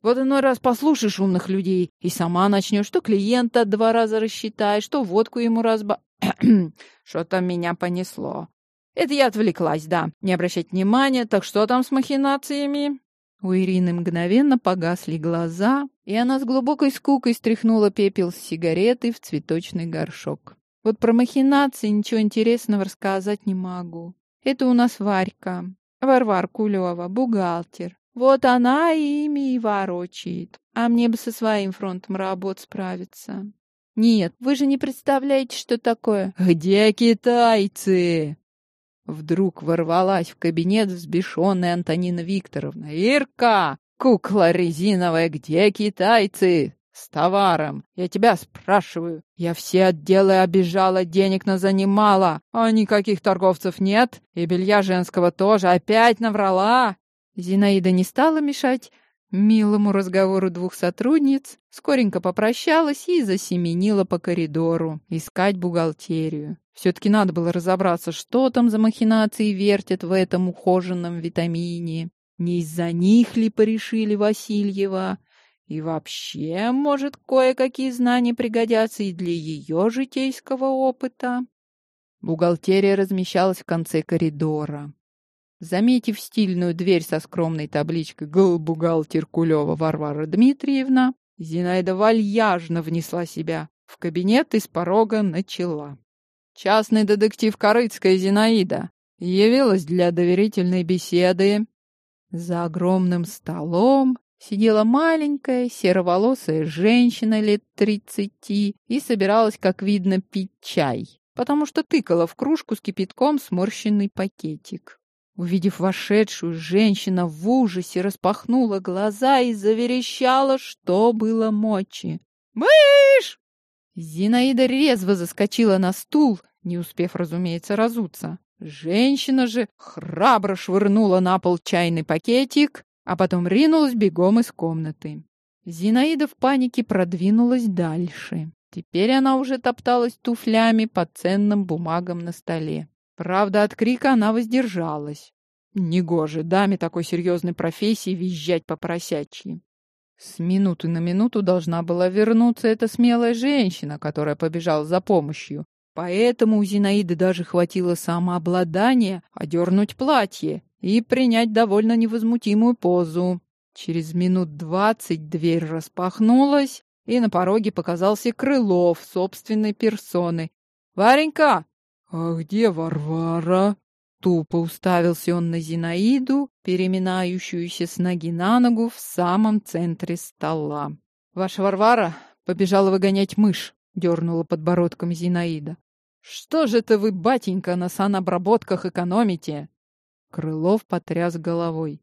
Вот иной раз послушаешь умных людей и сама начнешь, что клиента два раза рассчитаешь, что водку ему разба... *clears throat* Что-то меня понесло. Это я отвлеклась, да. Не обращать внимания. Так что там с махинациями? У Ирины мгновенно погасли глаза, и она с глубокой скукой стряхнула пепел с сигареты в цветочный горшок. Вот про махинации ничего интересного рассказать не могу. Это у нас Варька, Варвар Кулева, бухгалтер. Вот она ими и ворочает. А мне бы со своим фронтом работ справиться. Нет, вы же не представляете, что такое. Где китайцы? Вдруг ворвалась в кабинет взбешенная Антонина Викторовна. «Ирка! Кукла резиновая, где китайцы?» «С товаром. Я тебя спрашиваю. Я все отделы обижала, денег на занимала, а никаких торговцев нет, и белья женского тоже. Опять наврала!» Зинаида не стала мешать милому разговору двух сотрудниц, скоренько попрощалась и засеменила по коридору искать бухгалтерию. Все-таки надо было разобраться, что там за махинации вертят в этом ухоженном витамине. Не из-за них ли порешили Васильева? И вообще, может, кое-какие знания пригодятся и для ее житейского опыта. Бухгалтерия размещалась в конце коридора. Заметив стильную дверь со скромной табличкой «Гл-бухгалтер Кулева Варвара Дмитриевна», Зинаида вальяжно внесла себя в кабинет и с порога начала. Частный детектив Корыцкая Зинаида явилась для доверительной беседы. За огромным столом сидела маленькая сероволосая женщина лет тридцати и собиралась, как видно, пить чай, потому что тыкала в кружку с кипятком сморщенный пакетик. Увидев вошедшую, женщина в ужасе распахнула глаза и заверещала, что было мочи. «Мышь!» Зинаида резво заскочила на стул, не успев, разумеется, разуться. Женщина же храбро швырнула на пол чайный пакетик, а потом ринулась бегом из комнаты. Зинаида в панике продвинулась дальше. Теперь она уже топталась туфлями по ценным бумагам на столе. Правда, от крика она воздержалась. Негоже даме такой серьезной профессии визжать по поросячьи. С минуты на минуту должна была вернуться эта смелая женщина, которая побежала за помощью, Поэтому у Зинаиды даже хватило самообладания одернуть платье и принять довольно невозмутимую позу. Через минут двадцать дверь распахнулась, и на пороге показался Крылов собственной персоной. «Варенька!» «А где Варвара?» Тупо уставился он на Зинаиду, переминающуюся с ноги на ногу в самом центре стола. «Ваша Варвара побежала выгонять мышь», — дернула подбородком Зинаида. «Что же это вы, батенька, на санобработках экономите?» Крылов потряс головой.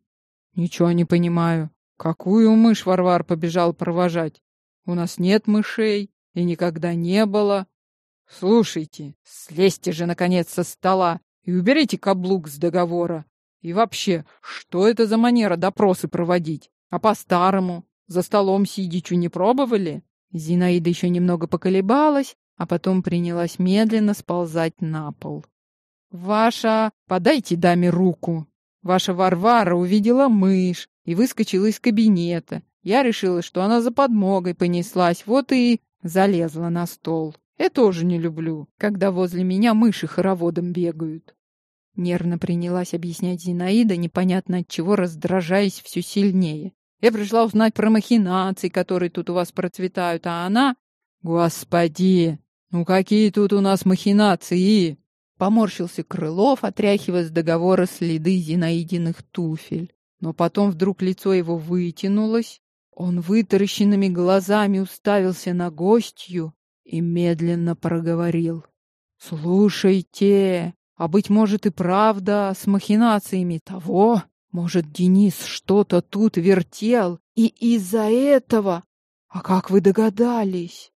«Ничего не понимаю. Какую мышь Варвар побежал провожать? У нас нет мышей и никогда не было. Слушайте, слезьте же, наконец, со стола и уберите каблук с договора. И вообще, что это за манера допросы проводить? А по-старому? За столом сидичу не пробовали?» Зинаида еще немного поколебалась, а потом принялась медленно сползать на пол. «Ваша... Подайте даме руку!» Ваша Варвара увидела мышь и выскочила из кабинета. Я решила, что она за подмогой понеслась, вот и залезла на стол. Я тоже не люблю, когда возле меня мыши хороводом бегают. Нервно принялась объяснять Зинаида, непонятно от чего раздражаясь все сильнее. Я пришла узнать про махинации, которые тут у вас процветают, а она... Господи, ну какие тут у нас махинации? Поморщился Крылов, отряхивая с договора следы Зинаидиных туфель. Но потом вдруг лицо его вытянулось, он вытаращенными глазами уставился на гостью и медленно проговорил. «Слушайте, а быть может и правда с махинациями того? Может, Денис что-то тут вертел, и из-за этого... А как вы догадались?»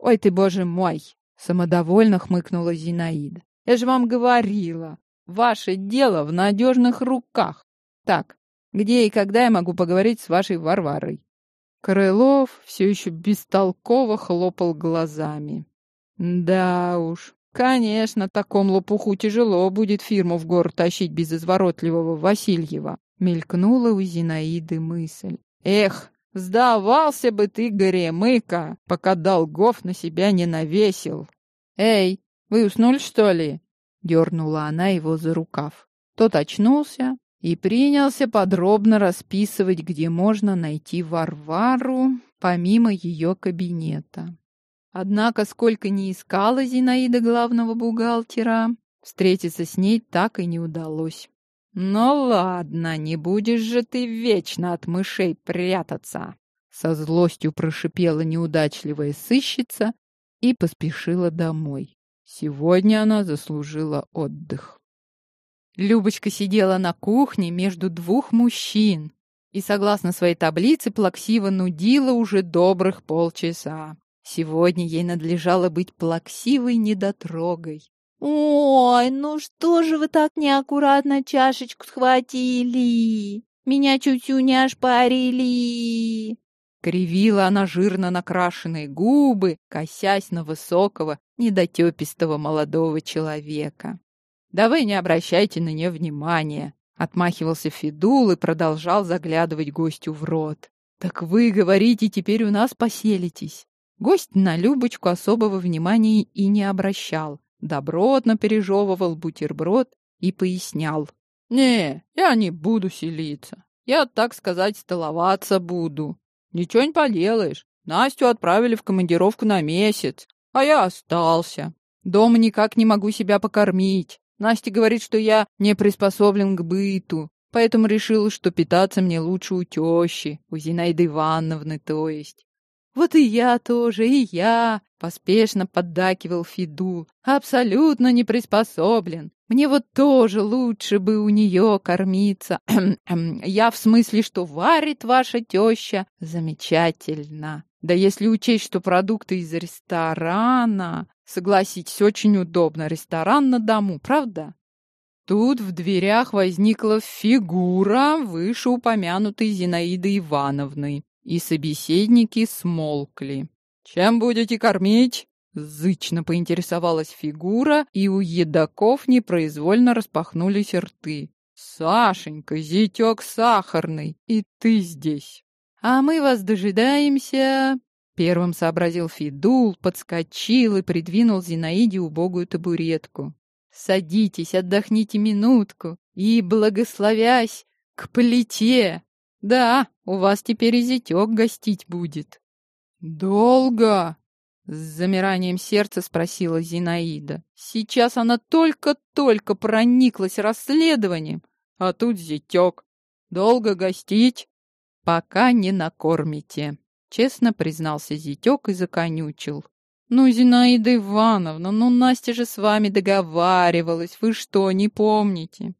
«Ой ты, боже мой!» — самодовольно хмыкнула Зинаида. «Я же вам говорила, ваше дело в надежных руках. Так, где и когда я могу поговорить с вашей Варварой?» Крылов все еще бестолково хлопал глазами. «Да уж, конечно, такому лопуху тяжело будет фирму в город тащить без изворотливого Васильева», мелькнула у Зинаиды мысль. «Эх, сдавался бы ты, Горемыка, пока долгов на себя не навесил!» «Эй, вы уснули, что ли?» Дернула она его за рукав. Тот очнулся, и принялся подробно расписывать, где можно найти Варвару, помимо ее кабинета. Однако, сколько ни искала Зинаида главного бухгалтера, встретиться с ней так и не удалось. «Ну ладно, не будешь же ты вечно от мышей прятаться!» Со злостью прошипела неудачливая сыщица и поспешила домой. Сегодня она заслужила отдых. Любочка сидела на кухне между двух мужчин и, согласно своей таблице, плаксиво нудила уже добрых полчаса. Сегодня ей надлежало быть плаксивой недотрогой. «Ой, ну что же вы так неаккуратно чашечку схватили? Меня чуть-чуть не ошпарили!» Кривила она жирно накрашенные губы, косясь на высокого, недотепистого молодого человека. «Да вы не обращайте на нее внимания», — отмахивался Федул и продолжал заглядывать гостю в рот. «Так вы, говорите, теперь у нас поселитесь». Гость на Любочку особого внимания и не обращал. Добротно пережевывал бутерброд и пояснял. «Не, я не буду селиться. Я, так сказать, столоваться буду. Ничего не поделаешь. Настю отправили в командировку на месяц, а я остался. Дома никак не могу себя покормить. Настя говорит, что я не приспособлен к быту, поэтому решила, что питаться мне лучше у тещи, у Зинаиды Ивановны, то есть. Вот и я тоже, и я, поспешно поддакивал Фидул, абсолютно не приспособлен. Мне вот тоже лучше бы у нее кормиться. *clears throat* я в смысле, что варит ваша теща замечательно. Да если учесть, что продукты из ресторана, Согласитесь, очень удобно. Ресторан на дому, правда? Тут в дверях возникла фигура вышеупомянутой Зинаиды Ивановны, и собеседники смолкли. «Чем будете кормить?» Зычно поинтересовалась фигура, и у едоков непроизвольно распахнулись рты. «Сашенька, зятек сахарный, и ты здесь!» «А мы вас дожидаемся!» Первым сообразил Фидул, подскочил и придвинул Зинаиде убогую табуретку. «Садитесь, отдохните минутку и, благословясь, к плите. Да, у вас теперь и зятек гостить будет». «Долго?» — с замиранием сердца спросила Зинаида. Сейчас она только-только прониклась расследованием, а тут зятек. «Долго гостить?» «Пока не накормите», Честно признался зятек и законючил. «Ну, Зинаида Ивановна, ну Настя же с вами договаривалась, вы что, не помните?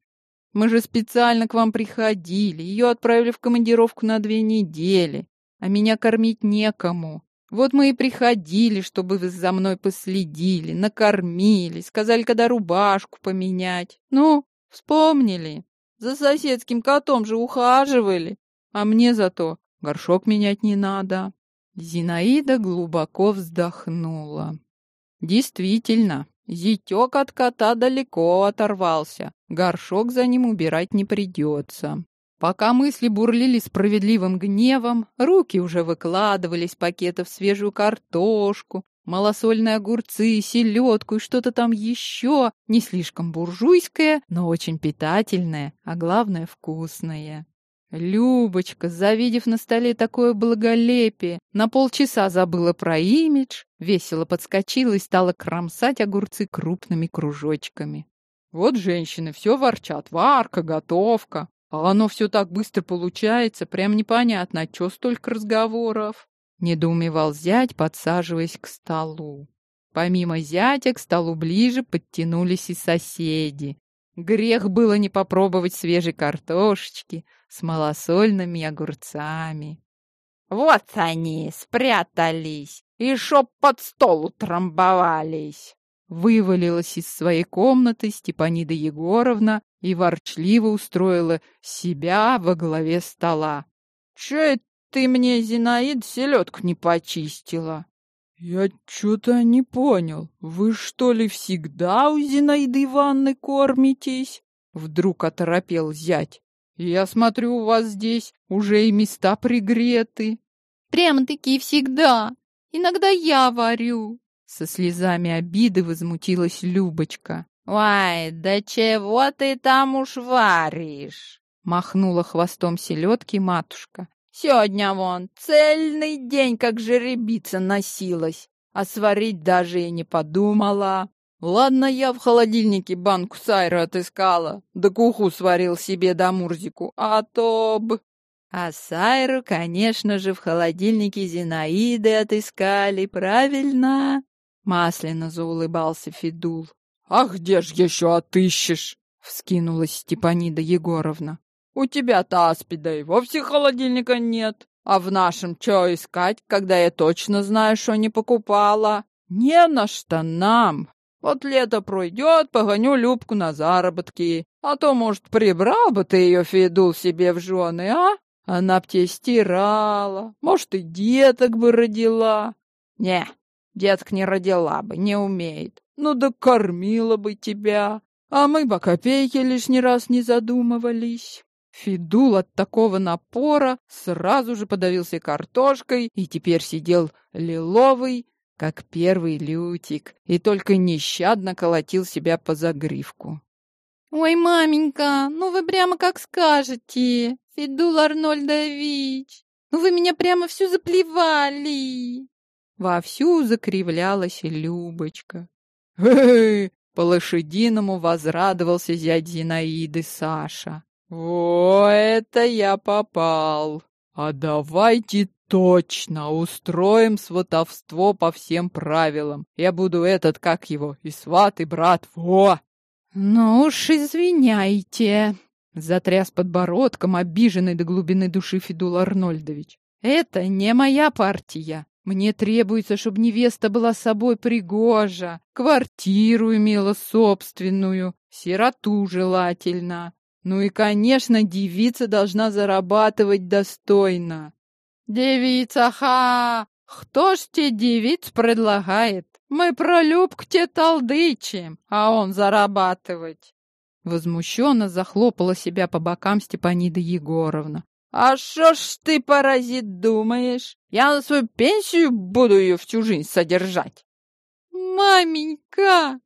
Мы же специально к вам приходили, ее отправили в командировку на две недели, а меня кормить некому. Вот мы и приходили, чтобы вы за мной последили, накормили, сказали, когда рубашку поменять. Ну, вспомнили? За соседским котом же ухаживали, а мне зато Горшок менять не надо. Зинаида глубоко вздохнула. Действительно, зятек от кота далеко оторвался. Горшок за ним убирать не придется. Пока мысли бурлили справедливым гневом, руки уже выкладывались пакетов свежую картошку, малосольные огурцы, селедку и что-то там еще, не слишком буржуйское, но очень питательное, а главное вкусное. Любочка, завидев на столе такое благолепие, на полчаса забыла про имидж, весело подскочила и стала кромсать огурцы крупными кружочками. Вот женщины все ворчат, варка, готовка. А оно все так быстро получается, прям непонятно, что столько разговоров? Недоумевал зять, подсаживаясь к столу. Помимо зятя к столу ближе подтянулись и соседи. Грех было не попробовать свежей картошечки с малосольными огурцами. Вот они, спрятались, и шоп под стол утрамбовались. Вывалилась из своей комнаты Степанида Егоровна и ворчливо устроила себя во главе стола. «Чё это ты мне, Зинаид, селедку не почистила?» «Я что-то не понял. Вы что ли всегда у Зинаиды Ивановны кормитесь?» Вдруг оторопел зять. «Я смотрю, у вас здесь уже и места пригреты». «Прямо-таки всегда. Иногда я варю», со слезами обиды возмутилась Любочка. «Ой, да чего ты там уж варишь?» Махнула хвостом селедки матушка. «Сегодня вон цельный день как жеребица носилась, а сварить даже и не подумала. Ладно, я в холодильнике банку сайра отыскала, да куху сварил себе да Мурзику, а то б...» А сайру, конечно же, в холодильнике Зинаиды отыскали, правильно? Масляно заулыбался Федул. «А где ж еще отыщешь?» — вскинулась Степанида Егоровна. «У тебя-то аспида и вовсе холодильника нет. А в нашем что искать, когда я точно знаю, что не покупала? Не на что нам. Вот лето пройдет, погоню Любку на заработки. А то, может, прибрал бы ты ее, Федул, себе в жены, а? Она б тебе стирала, может, и деток бы родила. Не, Деток не родила бы, не умеет. Ну да кормила бы тебя. А мы бы копейки лишний раз не задумывались. Фидул от такого напора сразу же подавился картошкой и теперь сидел лиловый, как первый лютик, и только нещадно колотил себя по загривку. «Ой, маменька, ну вы прямо как скажете, Фидул Арнольдович, ну вы меня прямо всю заплевали!» Вовсю закривлялась Любочка. «Эй!» — по-лошадиному возрадовался зять Зинаиды Саша. «О, это я попал! А давайте точно устроим сватовство по всем правилам. Я буду этот, как его, и сват, и брат, во!» «Ну уж извиняйте!» — затряс подбородком обиженный до глубины души Федул Арнольдович. «Это не моя партия. Мне требуется, чтобы невеста была собой пригожа, квартиру имела собственную, сироту желательно. Ну и, конечно, девица должна зарабатывать достойно. Девица, ха! Кто ж тебе девиц предлагает? Мы про Любку те толдычим, а он зарабатывать. Возмущенно захлопала себя по бокам Степанида Егоровна. «А что ж ты, паразит, думаешь? Я на свою пенсию буду ее всю жизнь содержать!» «Маменька!»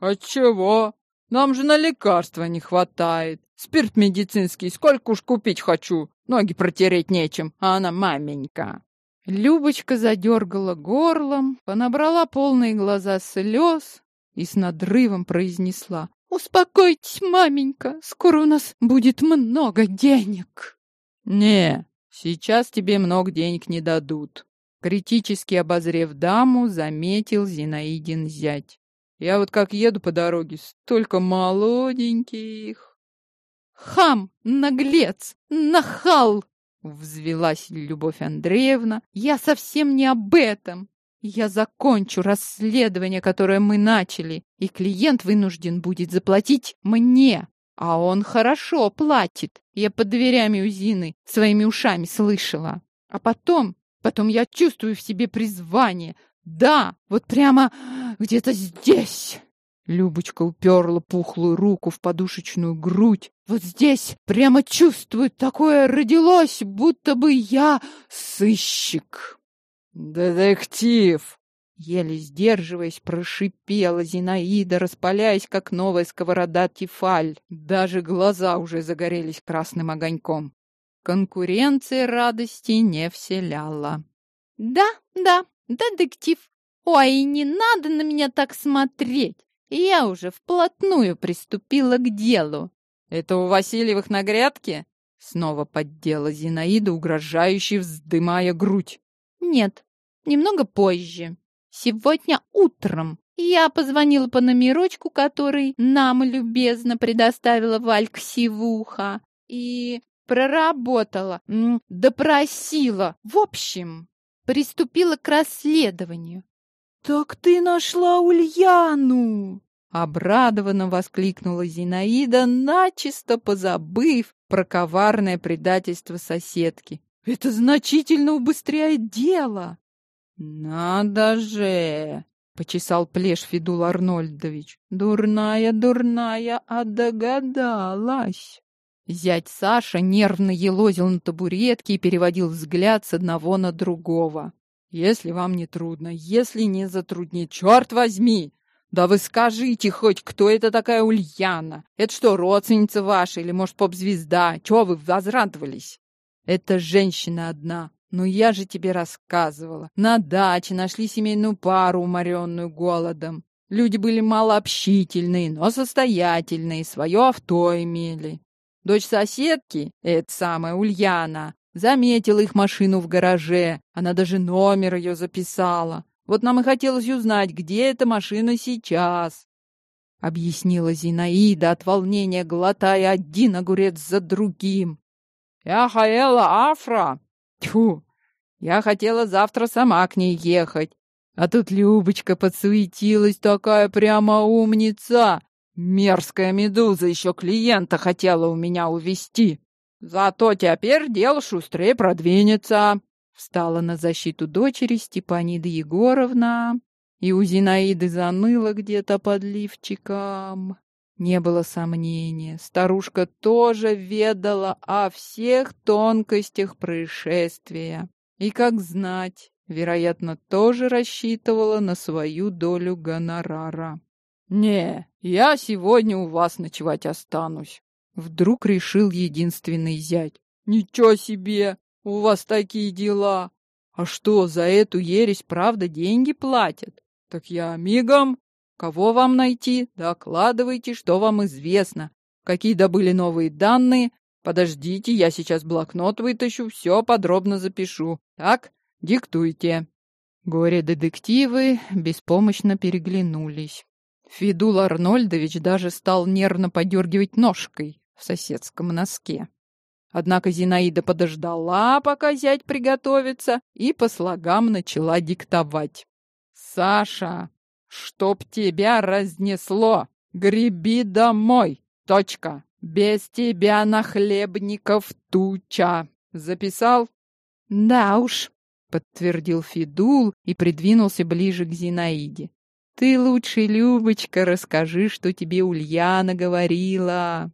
«А чего? Нам же на лекарства не хватает. Спирт медицинский сколько уж купить хочу. Ноги протереть нечем, а она маменька». Любочка задергала горлом, понабрала полные глаза слез и с надрывом произнесла. «Успокойтесь, маменька, скоро у нас будет много денег». «Не, сейчас тебе много денег не дадут», — критически обозрев даму, заметил Зинаидин зять. «Я вот как еду по дороге, столько молоденьких». «Хам! Наглец! Нахал!» — взвелась Любовь Андреевна. «Я совсем не об этом. Я закончу расследование, которое мы начали, и клиент вынужден будет заплатить мне. А он хорошо платит. Я под дверями у Зины своими ушами слышала. А потом, потом я чувствую в себе призвание. Да, вот прямо где-то здесь. Любочка уперла пухлую руку в подушечную грудь. Вот здесь прямо чувствую, такое родилось, будто бы я сыщик. «Детектив!» Еле сдерживаясь, прошипела Зинаида, распаляясь, как новая сковорода Тифаль. Даже глаза уже загорелись красным огоньком. Конкуренция радости не вселяла. «Да, да, детектив. Ой, не надо на меня так смотреть. Я уже вплотную приступила к делу». «Это у Васильевых на грядке?» Снова поддела Зинаида, угрожающе вздымая грудь. «Нет, немного позже. Сегодня утром я позвонила по номерочку, который нам любезно предоставила Валька Сивуха, и проработала, допросила. В общем, приступила к расследованию. «Так ты нашла Ульяну!» Обрадованно воскликнула Зинаида, начисто позабыв про коварное предательство соседки. «Это значительно убыстряет дело!» «Надо же!» — почесал плешь Федул Арнольдович. «Дурная, дурная, а догадалась!» Зять Саша нервно елозил на табуретке и переводил взгляд с одного на другого. «Если вам не трудно, если не затруднит, черт возьми! Да вы скажите хоть, кто это такая Ульяна? Это что, родственница ваша или, может, поп-звезда? Чего вы возрадовались?» «Это женщина одна, ну я же тебе рассказывала. На даче нашли семейную пару, уморенную голодом. Люди были малообщительные, но состоятельные, свое авто имели. Дочь соседки, эта самая Ульяна, заметила их машину в гараже. Она даже номер ее записала. Вот нам и хотелось узнать, где эта машина сейчас. Объяснила Зинаида от волнения, глотая один огурец за другим. Я хаела Афра, Тьфу! Я хотела завтра сама к ней ехать. А тут Любочка подсуетилась, такая прямо умница. Мерзкая медуза еще клиента хотела у меня увести. Зато теперь дело шустрее продвинется. Встала на защиту дочери Степанида Егоровна, и у Зинаиды заныло где-то под лифчиком. Не было сомнения, старушка тоже ведала о всех тонкостях происшествия. И, как знать, вероятно, тоже рассчитывала на свою долю гонорара. «Не, я сегодня у вас ночевать останусь», — вдруг решил единственный зять. «Ничего себе! У вас такие дела! А что, за эту ересь правда деньги платят? Так я мигом Кого вам найти? Докладывайте, что вам известно. Какие добыли новые данные? Подождите, я сейчас блокнот вытащу, все подробно запишу. Так, диктуйте. Горе-детективы беспомощно переглянулись. Федул Арнольдович даже стал нервно подергивать ножкой в соседском носке. Однако Зинаида подождала, пока зять приготовится, и по слогам начала диктовать. «Саша, Чтоб тебя разнесло! Греби домой! Точка! Без тебя на хлебников туча! Записал? Да уж, подтвердил Федул и придвинулся ближе к Зинаиде. Ты лучше, Любочка, расскажи, что тебе Ульяна говорила.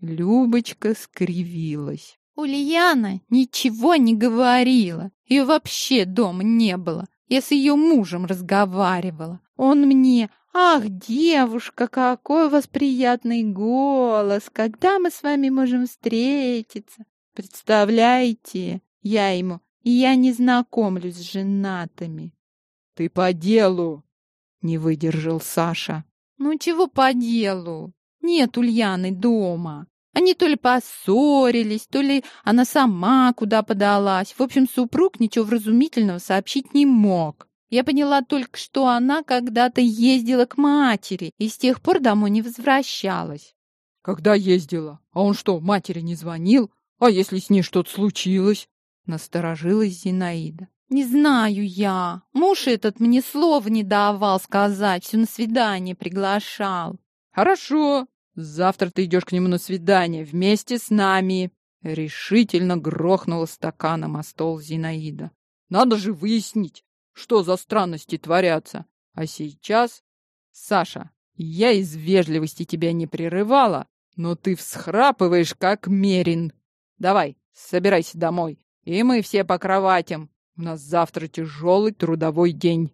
Любочка скривилась. Ульяна ничего не говорила. Ее вообще дома не было. Я с ее мужем разговаривала. Он мне, ах, девушка, какой у вас приятный голос, когда мы с вами можем встретиться? Представляете, я ему, и я не знакомлюсь с женатыми. Ты по делу, не выдержал Саша. Ну чего по делу? Нет Ульяны дома. Они то ли поссорились, то ли она сама куда подалась. В общем, супруг ничего вразумительного сообщить не мог. Я поняла только, что она когда-то ездила к матери и с тех пор домой не возвращалась. Когда ездила? А он что, матери не звонил? А если с ней что-то случилось? Насторожилась Зинаида. Не знаю я. Муж этот мне слова не давал сказать, все на свидание приглашал. Хорошо, Завтра ты идешь к нему на свидание вместе с нами. Решительно грохнула стаканом о стол Зинаида. Надо же выяснить, что за странности творятся. А сейчас... Саша, я из вежливости тебя не прерывала, но ты всхрапываешь, как мерин. Давай, собирайся домой, и мы все по кроватям. У нас завтра тяжелый трудовой день.